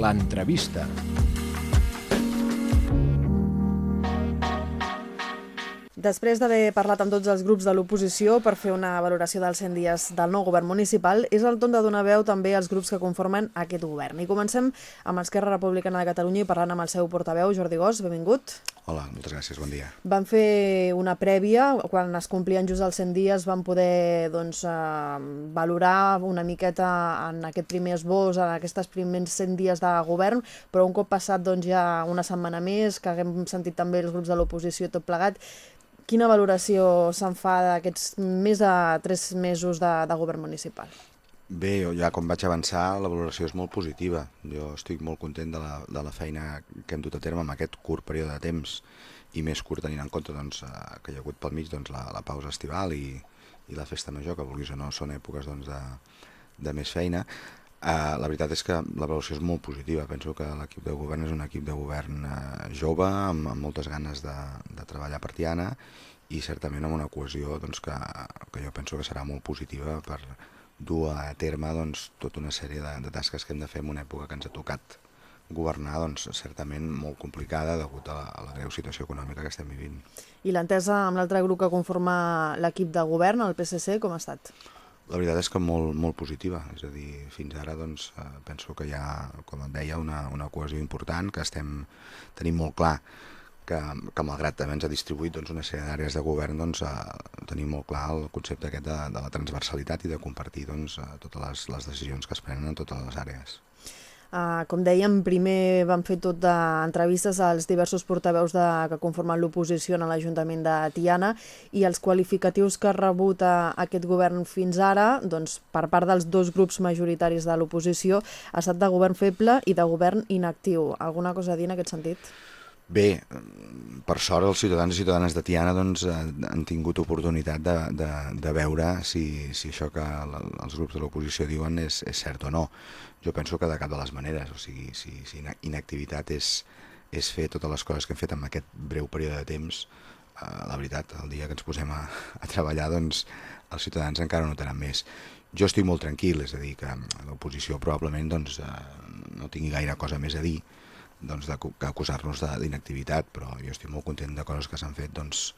l'entrevista. Després d'haver parlat amb tots els grups de l'oposició per fer una valoració dels 100 dies del nou govern municipal, és el torn de donar veu també als grups que conformen aquest govern. I comencem amb Esquerra Republicana de Catalunya i parlant amb el seu portaveu, Jordi Gós, benvingut. Hola, moltes gràcies, bon dia. Van fer una prèvia, quan es complien just els 100 dies van poder doncs, eh, valorar una miqueta en aquest primer esbós, en aquests primers 100 dies de govern, però un cop passat doncs, ja una setmana més, que haguem sentit també els grups de l'oposició tot plegat, Quina valoració se'n fa d'aquests més de tres mesos de, de govern municipal? Bé, jo ja com vaig avançar, la valoració és molt positiva. Jo estic molt content de la, de la feina que hem dut a terme en aquest curt període de temps i més curt tenint en compte doncs, eh, que hi ha hagut pel mig doncs, la, la pausa estival i, i la festa major, que vulguis o no són èpoques doncs, de, de més feina. Uh, la veritat és que la valoració és molt positiva. Penso que l'equip de govern és un equip de govern uh, jove, amb, amb moltes ganes de, de treballar per Tiana i certament amb una cohesió doncs, que, que jo penso que serà molt positiva per dur a terme doncs, tota una sèrie de, de tasques que hem de fer en una època que ens ha tocat governar doncs, certament molt complicada degut a la, a la greu situació econòmica que estem vivint. I l'entesa amb l'altre grup que conforma l'equip de govern, el PSC, com ha estat? La veritat és que molt, molt positiva, és a dir, fins ara doncs, eh, penso que hi ha, com et deia, una, una cohesió important, que estem tenim molt clar que, que malgrat també ens ha distribuït doncs, una sèrie d'àrees de govern, doncs, eh, tenim molt clar el concepte aquest de, de la transversalitat i de compartir doncs, eh, totes les, les decisions que es prenen en totes les àrees. Uh, com dèiem, primer van fer tot d'entrevistes als diversos portaveus de, que conformen l'oposició en l'Ajuntament de Tiana i els qualificatius que ha rebut a, aquest govern fins ara, doncs, per part dels dos grups majoritaris de l'oposició, ha estat de govern feble i de govern inactiu. Alguna cosa a dir en aquest sentit? Bé, per sort els ciutadans i ciutadanes de Tiana doncs, eh, han tingut oportunitat de, de, de veure si, si això que els grups de l'oposició diuen és, és cert o no. Jo penso que de cap de les maneres, o sigui, si, si inactivitat és, és fer totes les coses que hem fet en aquest breu període de temps, eh, la veritat, el dia que ens posem a, a treballar, doncs els ciutadans encara no tenen més. Jo estic molt tranquil, és a dir, que l'oposició probablement doncs, eh, no tingui gaire cosa més a dir, doncs, d'acusar-nos d'inactivitat, però jo estic molt content de coses que s'han fet doncs,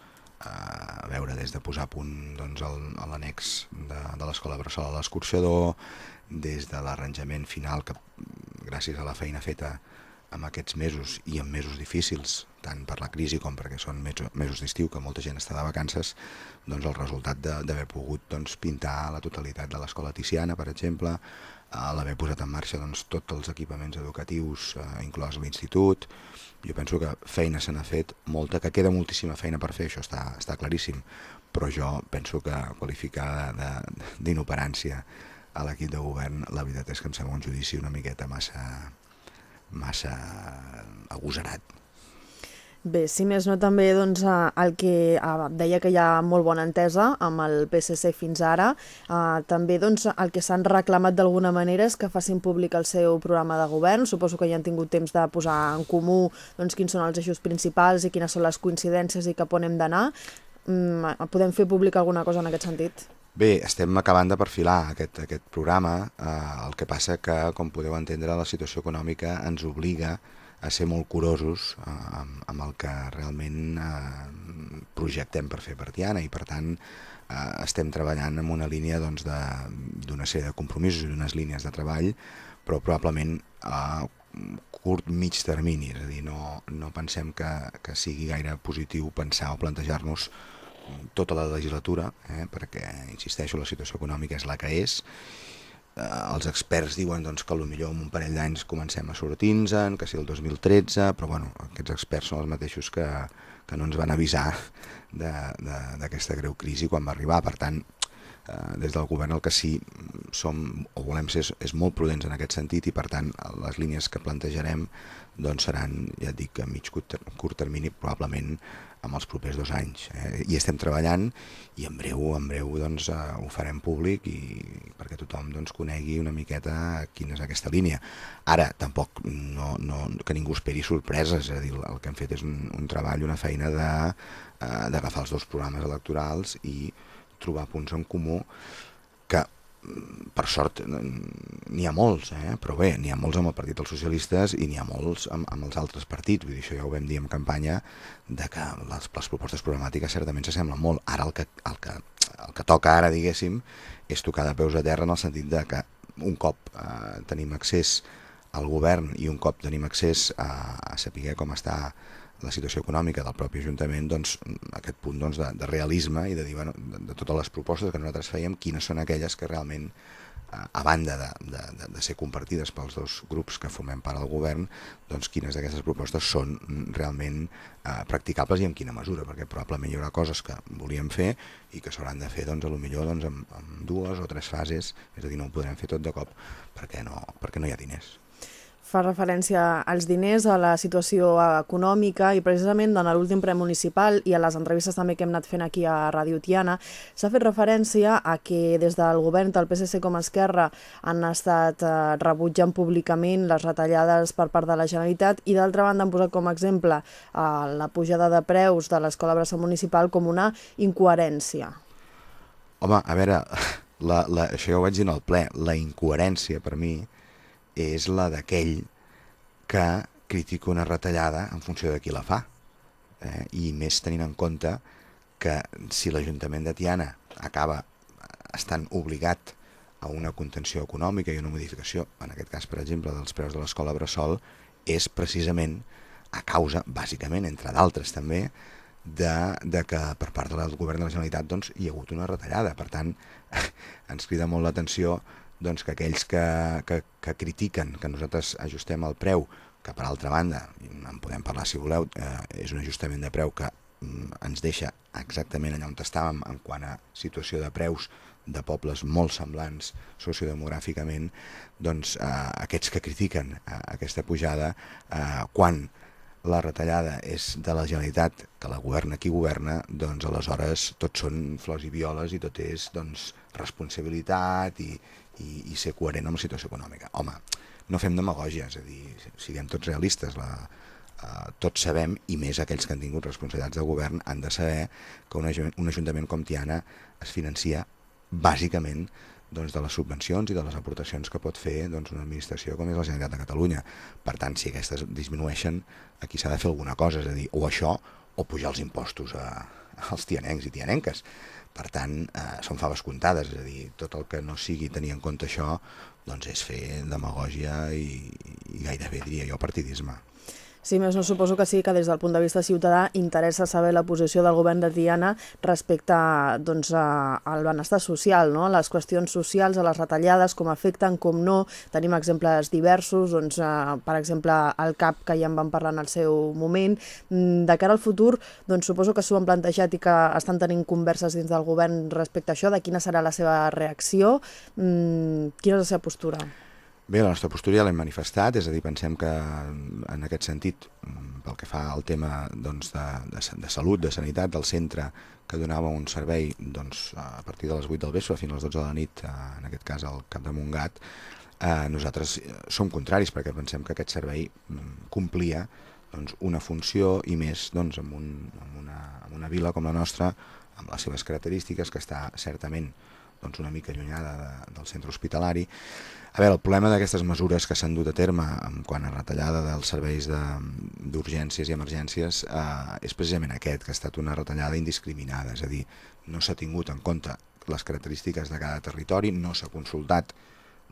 a veure, des de posar a punt doncs, l'annex de, de l'Escola Bressol a l'escorxador, des de l'arranjament final que gràcies a la feina feta en aquests mesos i en mesos difícils, tant per la crisi com perquè són mesos d'estiu, que molta gent està de vacances, doncs el resultat d'haver pogut doncs, pintar la totalitat de l'escola Tiziana, per exemple, a l'haver posat en marxa doncs, tots els equipaments educatius, eh, inclòs l'institut, jo penso que feina se n'ha fet, molta, que queda moltíssima feina per fer, això està, està claríssim, però jo penso que qualificar d'inoperància a l'equip de govern, la veritat és que em sembla un judici una miqueta massa, massa agosarat. Bé, si més no també doncs, el que eh, deia que hi ha molt bona entesa amb el PSC fins ara, eh, també doncs, el que s'han reclamat d'alguna manera és que facin públic el seu programa de govern. Suposo que ja han tingut temps de posar en comú doncs, quins són els eixos principals i quines són les coincidències i cap on hem d'anar. Mm, podem fer públic alguna cosa en aquest sentit? Bé, estem acabant de perfilar aquest, aquest programa, eh, el que passa que, com podeu entendre, la situació econòmica ens obliga a ser molt curosos eh, amb, amb el que realment eh, projectem per fer per Tiana i per tant eh, estem treballant en una línia d'una doncs, sèrie de compromisos i d'unes línies de treball però probablement a curt mig termini, és a dir, no, no pensem que, que sigui gaire positiu pensar o plantejar-nos tota la legislatura, eh, perquè, insisteixo, la situació econòmica és la que és eh, els experts diuen doncs, que potser en un parell d'anys comencem a sortir-nos, que si el 2013, però bueno, aquests experts són els mateixos que, que no ens van avisar d'aquesta greu crisi quan va arribar. Per tant, des del govern el que sí som o volem ser és, molt prudents en aquest sentit i per tant les línies que plantejarem doncs seran, ja et dic, a mig curt, curt termini probablement amb els propers dos anys. Eh? I estem treballant i en breu, en breu doncs, eh, ho farem públic i perquè tothom doncs, conegui una miqueta quina és aquesta línia. Ara, tampoc no, no, que ningú esperi sorpreses, és a dir, el que hem fet és un, un treball, una feina eh, d'agafar eh, els dos programes electorals i trobar punts en comú que per sort n'hi ha molts, eh? però bé, n'hi ha molts amb el Partit dels Socialistes i n'hi ha molts amb, amb els altres partits, vull dir, això ja ho vam dir en campanya, de que les, les propostes programàtiques certament s'assemblen molt. Ara el que, el, que, el que toca ara, diguéssim, és tocar de peus a terra en el sentit de que un cop eh, tenim accés al govern i un cop tenim accés a, a saber com està la situació econòmica del propi Ajuntament, doncs, aquest punt doncs, de, de realisme i de dir, bueno, de, de totes les propostes que nosaltres fèiem, quines són aquelles que realment, eh, a banda de, de, de ser compartides pels dos grups que formem part del govern, doncs quines d'aquestes propostes són realment eh, practicables i en quina mesura, perquè probablement hi haurà coses que volíem fer i que s'hauran de fer doncs, a lo millor doncs, en, en dues o tres fases, és a dir, no ho podrem fer tot de cop perquè no, perquè no hi ha diners fa referència als diners, a la situació econòmica i precisament en l'últim ple municipal i a les entrevistes també que hem anat fent aquí a Radio Tiana s'ha fet referència a que des del govern del PSC com Esquerra han estat eh, rebutjant públicament les retallades per part de la Generalitat i d'altra banda han posat com a exemple eh, la pujada de preus de l'Escola Brassa Municipal com una incoherència. Home, a veure, la, la, això ja ho vaig dir en el ple, la incoherència per mi és la d'aquell que critica una retallada en funció de qui la fa. Eh? I més tenint en compte que si l'Ajuntament de Tiana acaba estant obligat a una contenció econòmica i una modificació, en aquest cas, per exemple, dels preus de l'escola Bressol, és precisament a causa, bàsicament, entre d'altres també, de, de que per part del govern de la Generalitat doncs, hi ha hagut una retallada. Per tant, ens crida molt l'atenció doncs, que aquells que, que, que critiquen que nosaltres ajustem el preu, que per altra banda, en podem parlar si voleu, eh, és un ajustament de preu que mm, ens deixa exactament allà on estàvem en quant a situació de preus de pobles molt semblants sociodemogràficament, doncs eh, aquests que critiquen eh, aquesta pujada, eh, quan la retallada és de la Generalitat, que la governa qui governa, doncs aleshores tot són flors i violes i tot és doncs, responsabilitat i, i, i ser coherent amb la situació econòmica. Home, no fem demagògia, és a dir, siguem tots realistes, la, uh, tots sabem, i més aquells que han tingut responsabilitats de govern, han de saber que un, un ajuntament com Tiana es financia bàsicament doncs, de les subvencions i de les aportacions que pot fer doncs, una administració com és la Generalitat de Catalunya. Per tant, si aquestes disminueixen, aquí s'ha de fer alguna cosa, és a dir, o això o pujar els impostos a, als tianencs i tianenques. Per tant, eh, són faves comptades, és a dir, tot el que no sigui tenir en compte això doncs és fer demagògia i, i gairebé diria jo partidisme. Sí, més no suposo que sí que des del punt de vista ciutadà interessa saber la posició del govern de Tiana respecte doncs, a, al benestar social, no? les qüestions socials, a les retallades, com afecten, com no. Tenim exemples diversos, doncs, a, per exemple, el CAP, que ja en vam parlar en el seu moment. Mm, de cara al futur, doncs, suposo que s'ho han plantejat i que estan tenint converses dins del govern respecte a això, de quina serà la seva reacció, mm, quina és la seva postura? Bé, la nostra postura ja l'hem manifestat, és a dir, pensem que en aquest sentit, pel que fa al tema doncs, de, de, de salut, de sanitat, del centre que donava un servei doncs, a partir de les 8 del vespre fins a les 12 de la nit, eh, en aquest cas al Cap de Montgat, eh, nosaltres som contraris perquè pensem que aquest servei mm, complia doncs, una funció i més doncs, en, un, en, una, en una vila com la nostra, amb les seves característiques, que està certament doncs, una mica allunyada de, del centre hospitalari, a veure, el problema d'aquestes mesures que s'han dut a terme en quant a retallada dels serveis d'urgències i emergències eh, és precisament aquest, que ha estat una retallada indiscriminada, és a dir, no s'ha tingut en compte les característiques de cada territori, no s'ha consultat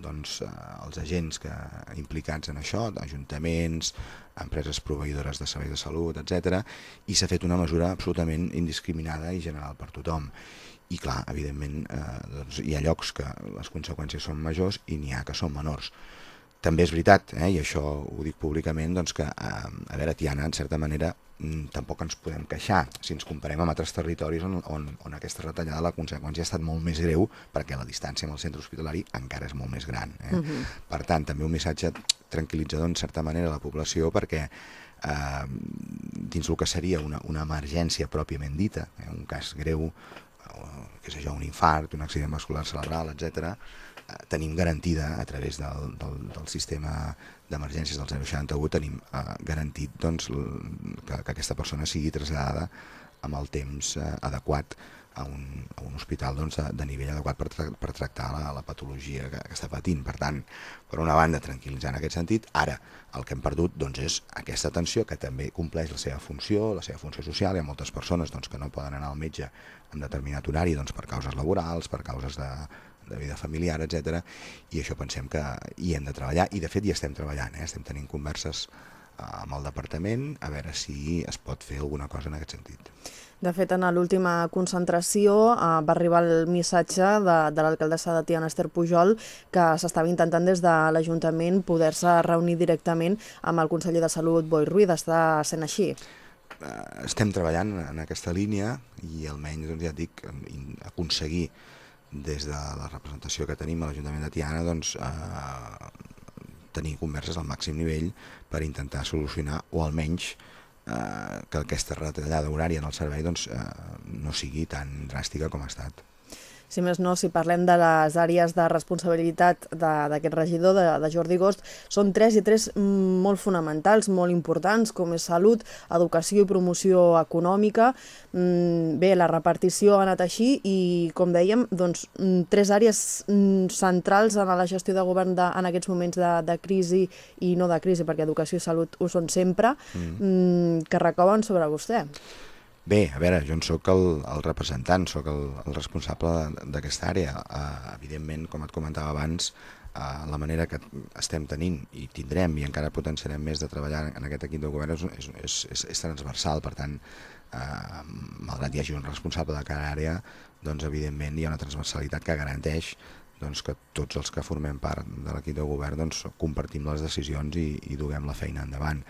doncs, eh, els agents que implicats en això, ajuntaments, empreses proveïdores de serveis de salut, etc. i s'ha fet una mesura absolutament indiscriminada i general per tothom i clar, evidentment eh, doncs hi ha llocs que les conseqüències són majors i n'hi ha que són menors. També és veritat, eh, i això ho dic públicament, doncs que eh, a veure, Tiana, en certa manera, mm, tampoc ens podem queixar si ens comparem amb altres territoris on, on, on aquesta retallada la conseqüència ha estat molt més greu perquè la distància amb el centre hospitalari encara és molt més gran. Eh? Uh -huh. Per tant, també un missatge tranquil·litzador en certa manera a la població perquè eh, dins el que seria una, una emergència pròpiament dita, eh, un cas greu què sé jo, un infart, un accident vascular cerebral, etc., eh, tenim garantida a través del, del, del sistema d'emergències del 061, tenim eh, garantit doncs, que, que aquesta persona sigui traslladada amb el temps eh, adequat a un, a un hospital doncs, de, de nivell adequat per, tra per tractar la, la patologia que, que està patint. Per tant, per una banda, tranquil·litzar en aquest sentit, ara el que hem perdut doncs, és aquesta atenció que també compleix la seva funció, la seva funció social. Hi ha moltes persones doncs, que no poden anar al metge en determinat horari doncs, per causes laborals, per causes de, de vida familiar, etc. I això pensem que hi hem de treballar, i de fet hi estem treballant, eh? estem tenint converses amb el departament a veure si es pot fer alguna cosa en aquest sentit. De fet, en l'última concentració eh, va arribar el missatge de, de l'alcaldessa de Tiana, Esther Pujol, que s'estava intentant des de l'Ajuntament poder-se reunir directament amb el conseller de Salut, Boi Ruiz. Està sent així? Eh, estem treballant en aquesta línia i almenys, doncs, ja et dic, aconseguir des de la representació que tenim a l'Ajuntament de Tiana doncs, eh, tenir converses al màxim nivell per intentar solucionar o almenys eh, que aquesta retallada horària en el servei doncs, eh, no sigui tan dràstica com ha estat si més no, si parlem de les àrees de responsabilitat d'aquest regidor, de, de Jordi Gost, són tres i tres molt fonamentals, molt importants, com és salut, educació i promoció econòmica. Mm, bé, la repartició ha anat així i, com dèiem, doncs, mm, tres àrees mm, centrals en la gestió de govern de, en aquests moments de, de crisi i no de crisi, perquè educació i salut ho són sempre, mm. que recoben sobre vostè. Bé, a veure, jo en sóc el, el representant, sóc el, el responsable d'aquesta àrea. Uh, evidentment, com et comentava abans, uh, la manera que estem tenint i tindrem i encara potenciarem més de treballar en aquest equip de govern és, és, és, és transversal, per tant, uh, malgrat hi hagi un responsable de cada àrea, doncs evidentment hi ha una transversalitat que garanteix doncs, que tots els que formem part de l'equip de govern doncs, compartim les decisions i, i duguem la feina endavant.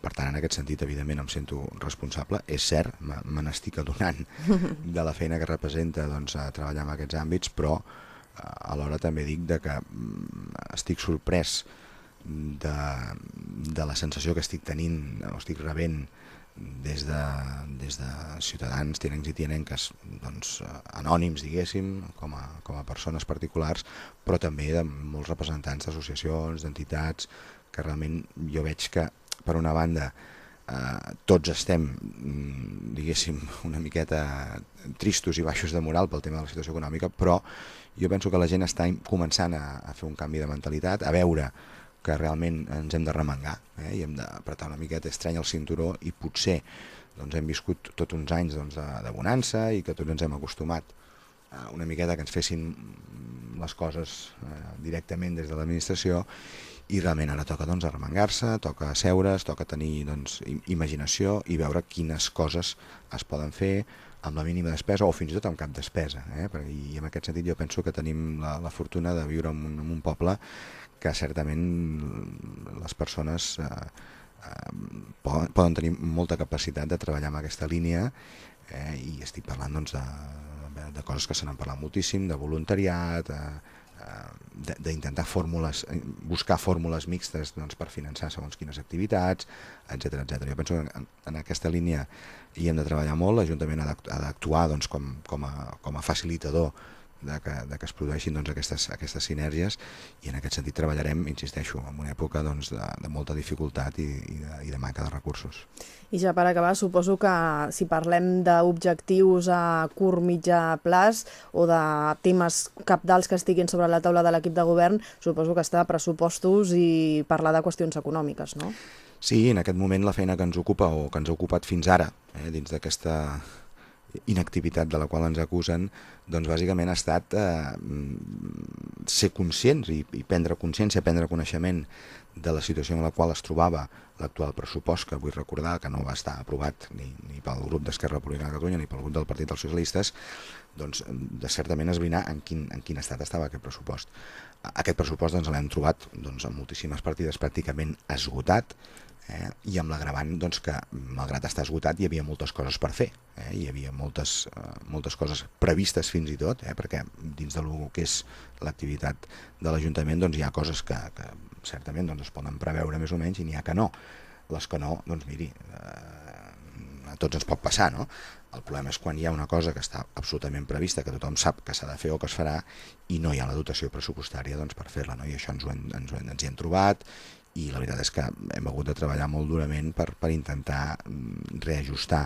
Per tant, en aquest sentit, evidentment, em sento responsable. És cert, me n'estic adonant de la feina que representa doncs, a treballar en aquests àmbits, però eh, alhora també dic de que mm, estic sorprès de, de la sensació que estic tenint o estic rebent des de, des de ciutadans, tinencs i tinenques doncs, anònims, diguéssim, com a, com a persones particulars, però també de molts representants d'associacions, d'entitats, que realment jo veig que, per una banda, eh, tots estem, mm, diguéssim, una miqueta tristos i baixos de moral pel tema de la situació econòmica, però jo penso que la gent està començant a, a fer un canvi de mentalitat, a veure que realment ens hem de remengar eh, i hem d'apretar una miqueta estrany el cinturó i potser doncs, hem viscut tots uns anys doncs, de, de bonança i que tots ens hem acostumat a una miqueta que ens fessin les coses eh, directament des de l'administració i realment ara toca doncs, arremengar-se, toca asseure's, toca tenir doncs, imaginació i veure quines coses es poden fer amb la mínima despesa o fins i tot amb cap despesa. Eh? I en aquest sentit jo penso que tenim la, la fortuna de viure en un, en un poble que certament les persones eh, eh, poden, poden tenir molta capacitat de treballar en aquesta línia eh, i estic parlant doncs, de, de coses que se n'han parlat moltíssim, de voluntariat, eh d'intentar fórmules, buscar fórmules mixtes doncs, per finançar segons quines activitats, etc etc. Jo penso que en, en aquesta línia hi hem de treballar molt, l'Ajuntament ha d'actuar doncs, com, com, a, com a facilitador de que, de que es produeixin doncs, aquestes, aquestes sinergies i en aquest sentit treballarem, insisteixo, en una època doncs, de, de molta dificultat i, i, de, i de manca de recursos. I ja per acabar, suposo que si parlem d'objectius a curt, mitjà plaç o de temes capdals que estiguin sobre la taula de l'equip de govern, suposo que està pressupostos i parlar de qüestions econòmiques, no? Sí, en aquest moment la feina que ens ocupa o que ens ha ocupat fins ara, eh, dins d'aquesta inactivitat de la qual ens acusen, doncs bàsicament ha estat eh, ser conscients i, i prendre consciència, prendre coneixement de la situació en la qual es trobava l'actual pressupost, que vull recordar que no va estar aprovat ni, ni pel grup d'Esquerra Republicana de Catalunya ni pel grup del Partit dels Socialistes, doncs de certament esbrinar en quin, en quin estat estava aquest pressupost. Aquest pressupost doncs, l'hem trobat doncs, amb moltíssimes partides pràcticament esgotat, eh? i amb l'agravant doncs, que, malgrat estar esgotat, hi havia moltes coses per fer. Eh? Hi havia moltes, eh, moltes coses previstes fins i tot, eh? perquè dins de lo que és l'activitat de l'Ajuntament doncs, hi ha coses que, que certament doncs, es poden preveure més o menys i n'hi ha que no. Les que no, doncs miri, eh, a tots ens pot passar, no? El problema és quan hi ha una cosa que està absolutament prevista, que tothom sap que s'ha de fer o que es farà, i no hi ha la dotació pressupostària doncs, per fer-la. No? I això ens, ho hem, ens, ho hem, ens hi hem trobat i la veritat és que hem hagut de treballar molt durament per, per intentar mm, reajustar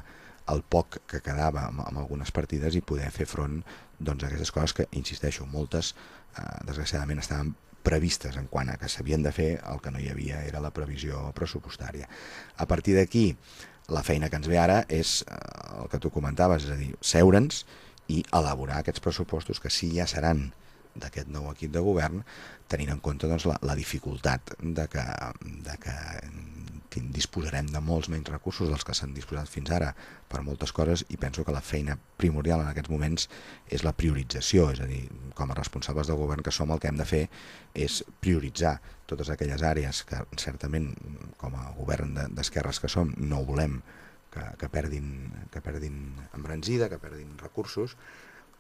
el poc que quedava amb, amb algunes partides i poder fer front doncs, a aquestes coses que, insisteixo, moltes eh, desgraciadament estaven previstes en quant a que s'havien de fer, el que no hi havia era la previsió pressupostària. A partir d'aquí, la feina que ens ve ara és eh, el que tu comentaves, és a dir, seure'ns i elaborar aquests pressupostos que sí ja seran d'aquest nou equip de govern, tenint en compte doncs, la, la dificultat de que, de que disposarem de molts menys recursos dels que s'han disposat fins ara per moltes coses i penso que la feina primordial en aquests moments és la priorització, és a dir, com a responsables del govern que som el que hem de fer és prioritzar totes aquelles àrees que certament com a govern d'esquerres que som no volem que, que, perdin, que perdin embranzida, que perdin recursos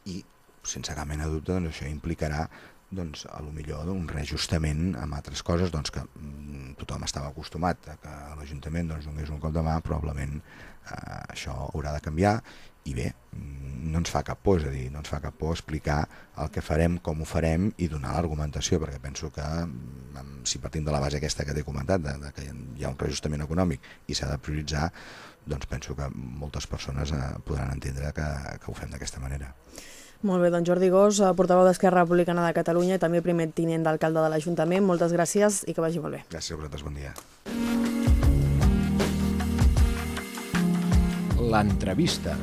i sense cap mena de dubte doncs, això implicarà doncs, a lo millor un reajustament amb altres coses doncs, que mm, tothom estava acostumat a que l'Ajuntament doncs, donés un cop de mà, probablement eh, això haurà de canviar i bé, mm, no ens fa cap por, és a dir, no ens fa cap por explicar el que farem, com ho farem i donar l'argumentació, perquè penso que mm, si partim de la base aquesta que t'he comentat, de, de que hi ha un reajustament econòmic i s'ha de prioritzar, doncs penso que moltes persones eh, podran entendre que, que ho fem d'aquesta manera. Molt bé, doncs Jordi Gós, eh, portaveu d'Esquerra Republicana de Catalunya i també primer tinent d'alcalde de l'Ajuntament. Moltes gràcies i que vagi molt bé. Gràcies a vosaltres, bon dia. L'entrevista.